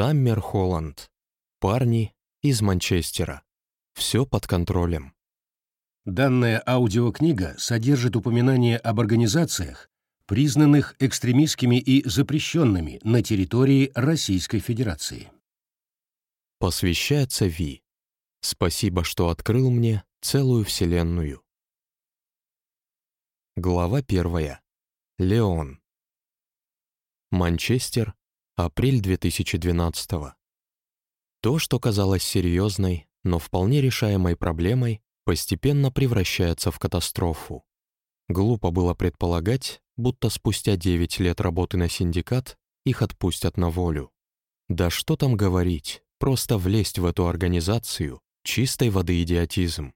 Саммер Холланд. Парни из Манчестера. Все под контролем. Данная аудиокнига содержит упоминания об организациях, признанных экстремистскими и запрещенными на территории Российской Федерации. Посвящается Ви. Спасибо, что открыл мне целую вселенную. Глава первая. Леон. Манчестер, апрель 2012 То, что казалось серьезной, но вполне решаемой проблемой, постепенно превращается в катастрофу. Глупо было предполагать, будто спустя 9 лет работы на синдикат их отпустят на волю. Да что там говорить, просто влезть в эту организацию — чистой воды идиотизм.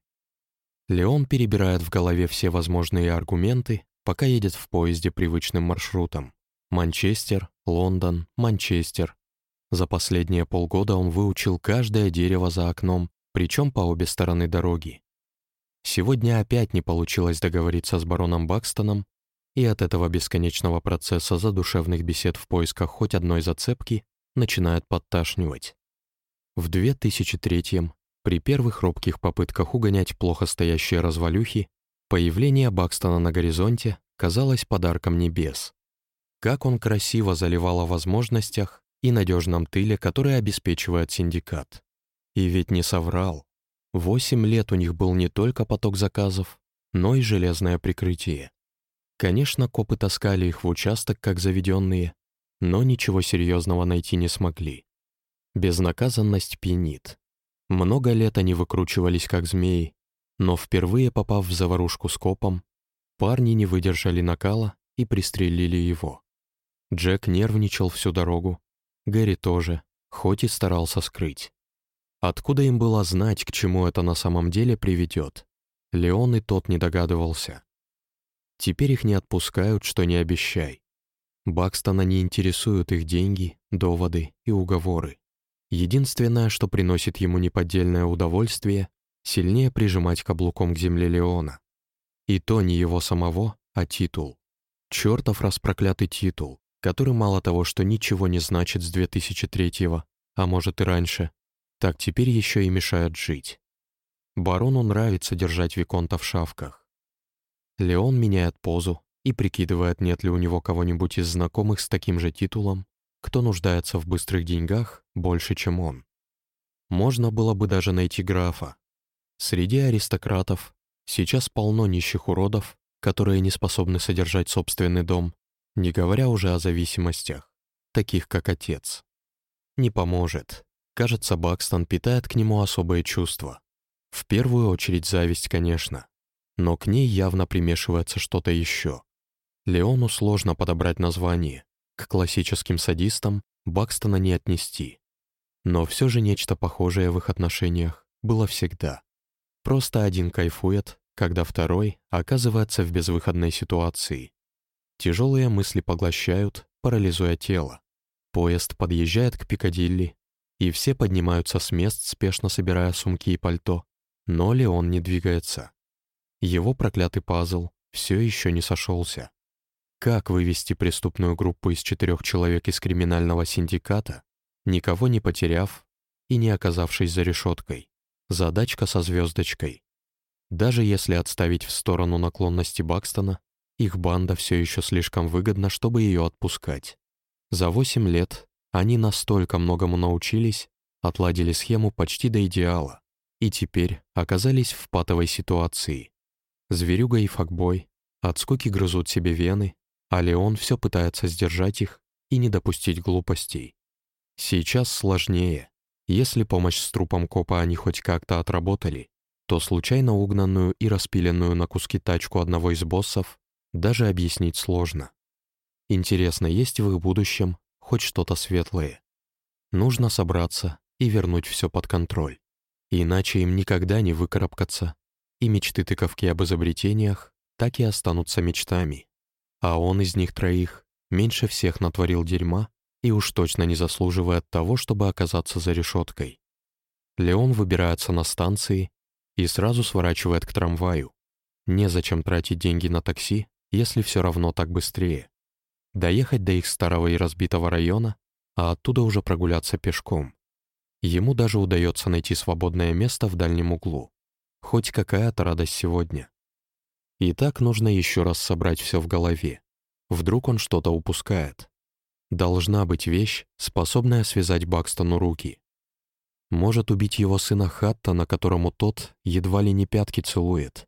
Леон перебирает в голове все возможные аргументы, пока едет в поезде привычным маршрутом. Манчестер, Лондон, Манчестер. За последние полгода он выучил каждое дерево за окном, причем по обе стороны дороги. Сегодня опять не получилось договориться с бароном Бакстоном, и от этого бесконечного процесса задушевных бесед в поисках хоть одной зацепки начинает подташнивать. В 2003-м при первых робких попытках угонять плохо стоящие развалюхи, появление Бакстона на горизонте казалось подарком небес. Как он красиво заливал о возможностях и надежном тыле, который обеспечивает синдикат. И ведь не соврал. Восемь лет у них был не только поток заказов, но и железное прикрытие. Конечно, копы таскали их в участок, как заведенные, но ничего серьезного найти не смогли. Безнаказанность пьянит. Много лет они выкручивались как змеи, но впервые попав в заварушку с копом, парни не выдержали накала и пристрелили его. Джек нервничал всю дорогу, Гэри тоже, хоть и старался скрыть. Откуда им было знать, к чему это на самом деле приведет? Леон и тот не догадывался. Теперь их не отпускают, что не обещай. Бакстона не интересуют их деньги, доводы и уговоры. Единственное, что приносит ему неподдельное удовольствие, сильнее прижимать каблуком к земле Леона. И то не его самого, а титул. Чертов распроклятый титул, который мало того, что ничего не значит с 2003-го, а может и раньше, так теперь еще и мешает жить. Барону нравится держать Виконта в шавках. Леон меняет позу и прикидывает, нет ли у него кого-нибудь из знакомых с таким же титулом, кто нуждается в быстрых деньгах больше, чем он. Можно было бы даже найти графа. Среди аристократов сейчас полно нищих уродов, которые не способны содержать собственный дом, не говоря уже о зависимостях, таких как отец. Не поможет. Кажется, Бакстон питает к нему особые чувства. В первую очередь зависть, конечно, но к ней явно примешивается что-то еще. Леону сложно подобрать название, к классическим садистам Бакстона не отнести. Но все же нечто похожее в их отношениях было всегда. Просто один кайфует, когда второй оказывается в безвыходной ситуации. Тяжелые мысли поглощают, парализуя тело. Поезд подъезжает к Пикадилли, и все поднимаются с мест, спешно собирая сумки и пальто, но Леон не двигается. Его проклятый пазл все еще не сошелся. Как вывести преступную группу из четырех человек из криминального синдиката, никого не потеряв и не оказавшись за решеткой? Задачка со звездочкой. Даже если отставить в сторону наклонности Бакстона, их банда все еще слишком выгодна, чтобы ее отпускать. За восемь лет они настолько многому научились, отладили схему почти до идеала, и теперь оказались в патовой ситуации. Зверюга и факбой от скуки грызут себе вены, а Леон все пытается сдержать их и не допустить глупостей. Сейчас сложнее. Если помощь с трупом копа они хоть как-то отработали, то случайно угнанную и распиленную на куски тачку одного из боссов даже объяснить сложно. Интересно, есть в их будущем хоть что-то светлое? Нужно собраться и вернуть все под контроль. Иначе им никогда не выкарабкаться, и мечты тыковки об изобретениях так и останутся мечтами. А он из них троих меньше всех натворил дерьма и уж точно не заслуживает того, чтобы оказаться за решеткой. Леон выбирается на станции и сразу сворачивает к трамваю. Незачем тратить деньги на такси, если все равно так быстрее. Доехать до их старого и разбитого района а оттуда уже прогуляться пешком. Ему даже удается найти свободное место в дальнем углу. Хоть какая-то радость сегодня. И так нужно еще раз собрать все в голове. Вдруг он что-то упускает. Должна быть вещь, способная связать Бакстону руки. Может убить его сына Хаттона, которому тот едва ли не пятки целует.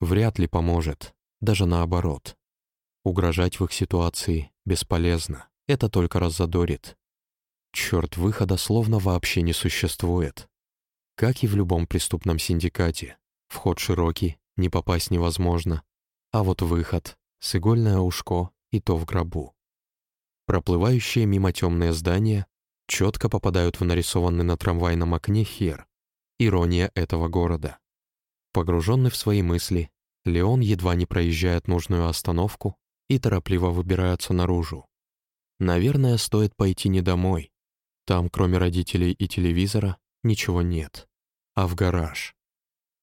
Вряд ли поможет, даже наоборот. Угрожать в их ситуации бесполезно, это только раззадорит. Черт, выхода словно вообще не существует. Как и в любом преступном синдикате. Вход широкий, не попасть невозможно. А вот выход, с игольное ушко и то в гробу. Проплывающие мимо темные здания четко попадают в нарисованный на трамвайном окне хер. Ирония этого города. Погруженный в свои мысли, Леон едва не проезжает нужную остановку и торопливо выбирается наружу. Наверное, стоит пойти не домой. Там, кроме родителей и телевизора, ничего нет. А в гараж.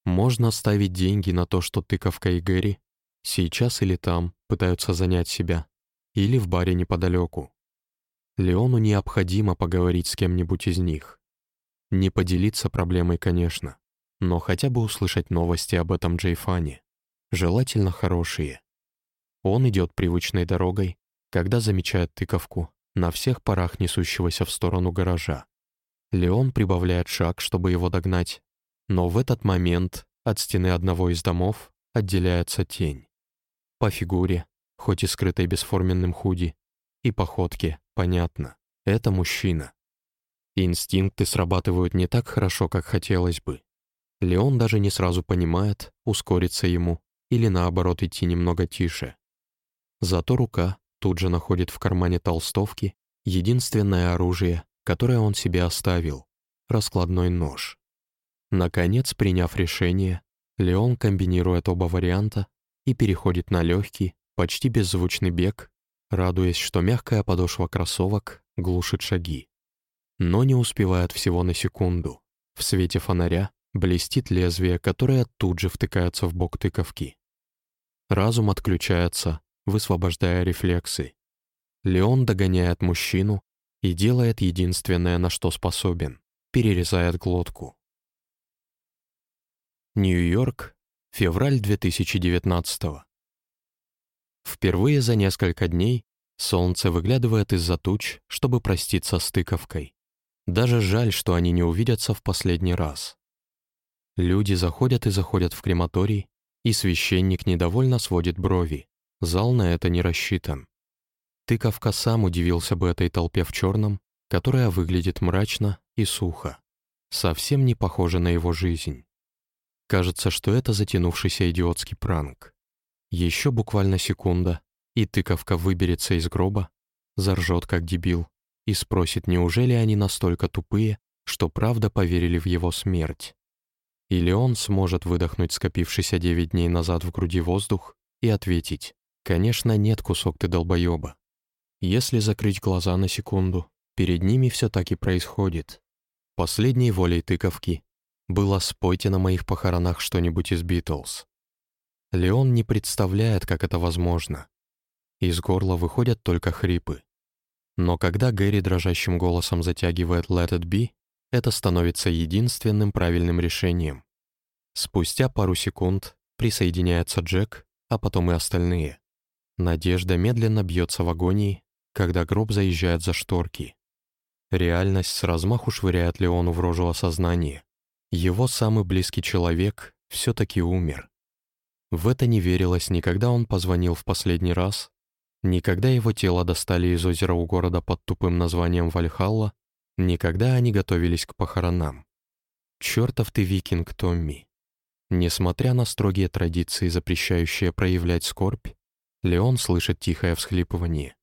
Можно ставить деньги на то, что тыковка и Гэри сейчас или там пытаются занять себя, или в баре неподалеку. Леону необходимо поговорить с кем-нибудь из них. Не поделиться проблемой, конечно, но хотя бы услышать новости об этом Джейфане. Желательно хорошие. Он идет привычной дорогой, когда замечает тыковку, на всех парах несущегося в сторону гаража. Леон прибавляет шаг, чтобы его догнать, но в этот момент от стены одного из домов отделяется тень. По фигуре, хоть и скрытой бесформенным худи, и походке, понятно, это мужчина. Инстинкты срабатывают не так хорошо, как хотелось бы. Леон даже не сразу понимает, ускориться ему или наоборот идти немного тише. Зато рука тут же находит в кармане толстовки единственное оружие, которое он себе оставил — раскладной нож. Наконец, приняв решение, Леон комбинирует оба варианта и переходит на легкий, почти беззвучный бег, радуясь, что мягкая подошва кроссовок глушит шаги. Но не успевает всего на секунду. В свете фонаря блестит лезвие, которое тут же втыкается в бок тыковки. Разум отключается, высвобождая рефлексы. Леон догоняет мужчину и делает единственное, на что способен — перерезает глотку. Нью-Йорк, февраль 2019 Впервые за несколько дней солнце выглядывает из-за туч, чтобы проститься с тыковкой. Даже жаль, что они не увидятся в последний раз. Люди заходят и заходят в крематорий, и священник недовольно сводит брови. Зал на это не рассчитан. Тыковка сам удивился бы этой толпе в черном, которая выглядит мрачно и сухо. Совсем не похожа на его жизнь. Кажется, что это затянувшийся идиотский пранк. Еще буквально секунда, и тыковка выберется из гроба, заржет как дебил и спросит, неужели они настолько тупые, что правда поверили в его смерть. Или он сможет выдохнуть скопившийся девять дней назад в груди воздух и ответить, «Конечно, нет, кусок ты долбоеба». Если закрыть глаза на секунду, перед ними все так и происходит. Последней волей тыковки было «спойте на моих похоронах что-нибудь из Битлз». Леон не представляет, как это возможно. Из горла выходят только хрипы. Но когда Гэри дрожащим голосом затягивает «Let it be», это становится единственным правильным решением. Спустя пару секунд присоединяется Джек, а потом и остальные. Надежда медленно бьется в агонии, когда гроб заезжает за шторки. Реальность с размаху швыряет Леону в рожу осознание. Его самый близкий человек все-таки умер. В это не верилось ни когда он позвонил в последний раз, ни когда его тело достали из озера у города под тупым названием Вальхалла, ни когда они готовились к похоронам. Чертов ты викинг, Томми. Несмотря на строгие традиции, запрещающие проявлять скорбь, Леон слышит тихое всхлипывание.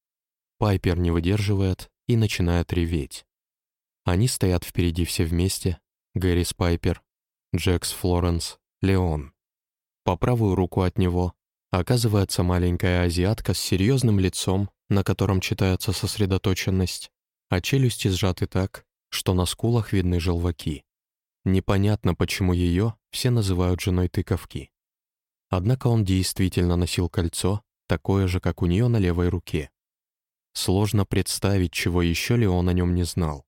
Пайпер не выдерживает и начинает реветь. Они стоят впереди все вместе, Гэри Пайпер, Джекс Флоренс, Леон. По правую руку от него оказывается маленькая азиатка с серьезным лицом, на котором читается сосредоточенность, а челюсти сжаты так, что на скулах видны желваки. Непонятно, почему ее все называют женой тыковки. Однако он действительно носил кольцо, такое же, как у нее на левой руке. Сложно представить, чего еще Леон о нем не знал.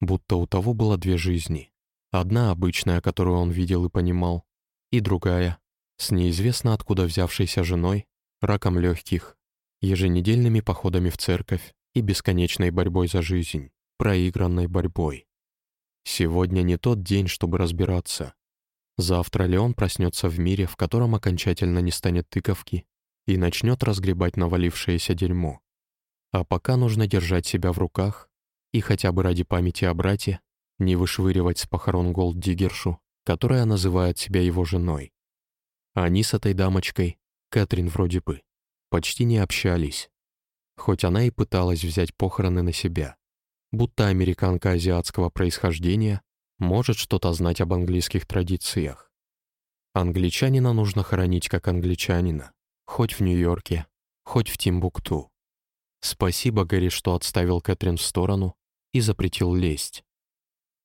Будто у того было две жизни. Одна обычная, которую он видел и понимал, и другая, с неизвестно откуда взявшейся женой, раком легких, еженедельными походами в церковь и бесконечной борьбой за жизнь, проигранной борьбой. Сегодня не тот день, чтобы разбираться. Завтра Леон проснется в мире, в котором окончательно не станет тыковки, и начнет разгребать навалившееся дерьмо. А пока нужно держать себя в руках и хотя бы ради памяти о брате не вышвыривать с похорон Голд-Диггершу, которая называет себя его женой. Они с этой дамочкой, Кэтрин вроде бы, почти не общались, хоть она и пыталась взять похороны на себя, будто американка азиатского происхождения может что-то знать об английских традициях. Англичанина нужно хоронить как англичанина, хоть в Нью-Йорке, хоть в Тимбукту. Спасибо, Гэри, что отставил Кэтрин в сторону и запретил лезть.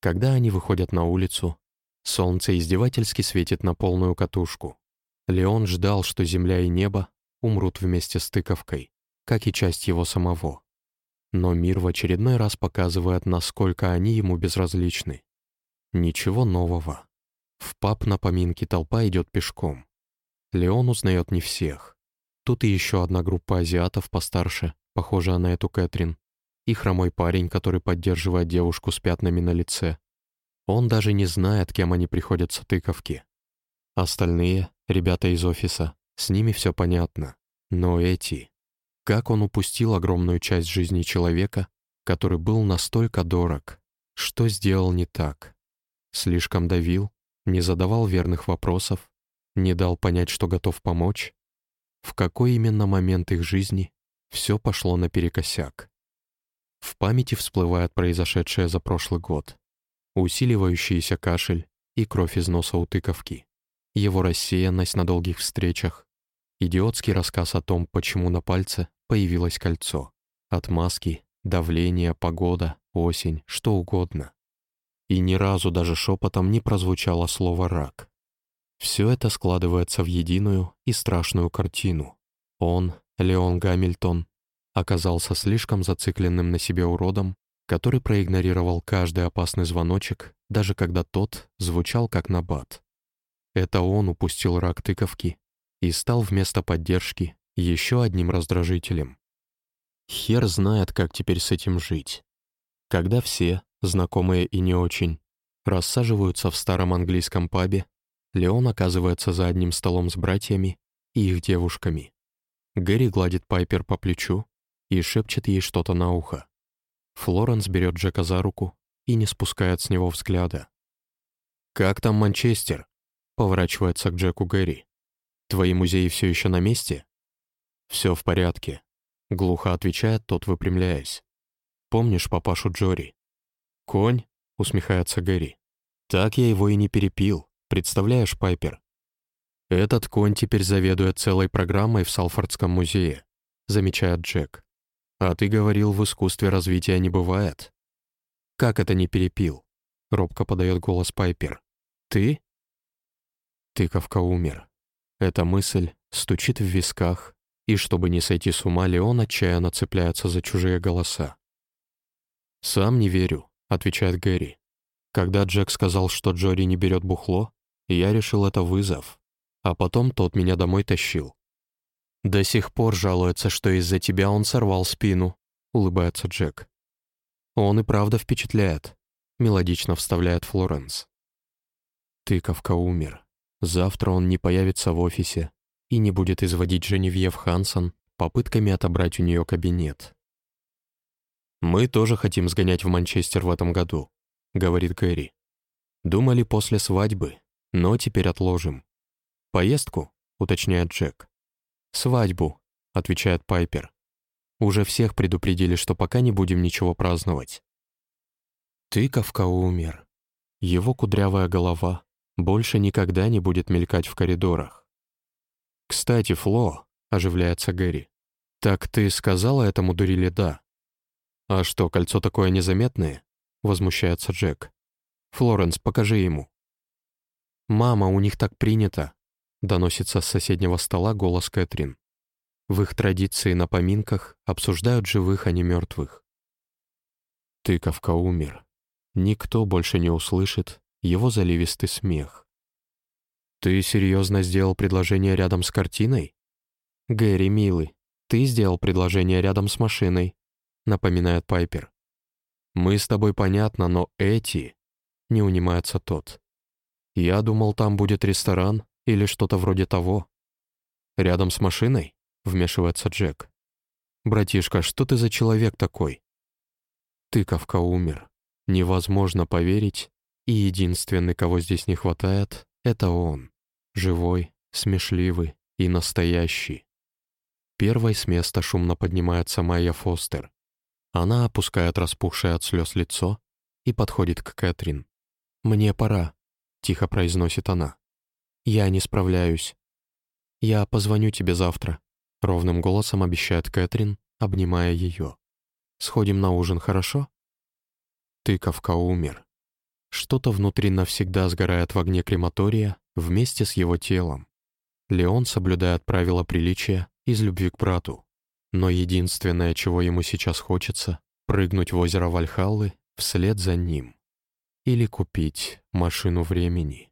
Когда они выходят на улицу, солнце издевательски светит на полную катушку. Леон ждал, что земля и небо умрут вместе с тыковкой, как и часть его самого. Но мир в очередной раз показывает, насколько они ему безразличны. Ничего нового. В паб на поминке толпа идет пешком. Леон узнает не всех. Тут и еще одна группа азиатов постарше, похожая на эту Кэтрин, и хромой парень, который поддерживает девушку с пятнами на лице. Он даже не знает, кем они приходятся тыковки. Остальные, ребята из офиса, с ними все понятно. Но эти... Как он упустил огромную часть жизни человека, который был настолько дорог? Что сделал не так? Слишком давил? Не задавал верных вопросов? Не дал понять, что готов помочь? В какой именно момент их жизни все пошло наперекосяк. В памяти всплывает произошедшее за прошлый год. Усиливающийся кашель и кровь из носа у тыковки. Его рассеянность на долгих встречах. Идиотский рассказ о том, почему на пальце появилось кольцо. Отмазки, давление, погода, осень, что угодно. И ни разу даже шепотом не прозвучало слово «рак». Все это складывается в единую и страшную картину. Он, Леон Гамильтон оказался слишком зацикленным на себе уродом, который проигнорировал каждый опасный звоночек, даже когда тот звучал как набат. Это он упустил рак тыковки и стал вместо поддержки еще одним раздражителем. Хер знает, как теперь с этим жить. Когда все, знакомые и не очень, рассаживаются в старом английском пабе, Леон оказывается за одним столом с братьями и их девушками. Гэри гладит Пайпер по плечу и шепчет ей что-то на ухо. Флоренс берет Джека за руку и не спускает с него взгляда. «Как там Манчестер?» — поворачивается к Джеку Гэри. «Твои музеи все еще на месте?» «Все в порядке», — глухо отвечает тот, выпрямляясь. «Помнишь папашу Джори?» «Конь?» — усмехается Гэри. «Так я его и не перепил. Представляешь, Пайпер? «Этот конь теперь заведует целой программой в Салфордском музее», — замечает Джек. «А ты говорил, в искусстве развития не бывает». «Как это не перепил?» — робко подает голос Пайпер. «Ты?» Тыковка умер. Эта мысль стучит в висках, и чтобы не сойти с ума, Леон отчаянно цепляется за чужие голоса. «Сам не верю», — отвечает Гэри. «Когда Джек сказал, что Джори не берет бухло, я решил это вызов, а потом тот меня домой тащил. До сих пор жалуется, что из-за тебя он сорвал спину, улыбается Джек. Он и правда впечатляет, мелодично вставляет Флоренс. Тыковка умер. Завтра он не появится в офисе и не будет изводить Женевьев Хансон попытками отобрать у нее кабинет. «Мы тоже хотим сгонять в Манчестер в этом году», — говорит Гэри. «Думали после свадьбы, но теперь отложим. «Поездку?» — уточняет Джек. «Свадьбу», — отвечает Пайпер. «Уже всех предупредили, что пока не будем ничего праздновать». Тыковка умер. Его кудрявая голова больше никогда не будет мелькать в коридорах. «Кстати, Фло», — оживляется Гэри, — «так ты сказала этому дуриле «да»?» «А что, кольцо такое незаметное?» — возмущается Джек. «Флоренс, покажи ему». «Мама, у них так принято», доносится с соседнего стола голос Кэтрин. В их традиции на поминках обсуждают живых, а не мертвых. Тыковка умер. Никто больше не услышит его заливистый смех. «Ты серьезно сделал предложение рядом с картиной?» «Гэри, милый, ты сделал предложение рядом с машиной», — напоминает Пайпер. «Мы с тобой понятно, но эти...» — не унимается тот. «Я думал, там будет ресторан или что-то вроде того». «Рядом с машиной?» — вмешивается Джек. «Братишка, что ты за человек такой?» Тыковка умер. Невозможно поверить, и единственный, кого здесь не хватает, это он. Живой, смешливый и настоящий. Первой с места шумно поднимается Майя Фостер. Она опускает распухшее от слез лицо и подходит к Кэтрин. «Мне пора», — тихо произносит она. «Я не справляюсь. Я позвоню тебе завтра», — ровным голосом обещает Кэтрин, обнимая ее. «Сходим на ужин, хорошо?» Тыковка умер. Что-то внутри навсегда сгорает в огне крематория вместе с его телом. Леон соблюдает правила приличия из любви к брату. Но единственное, чего ему сейчас хочется — прыгнуть в озеро Вальхаллы вслед за ним. Или купить машину времени.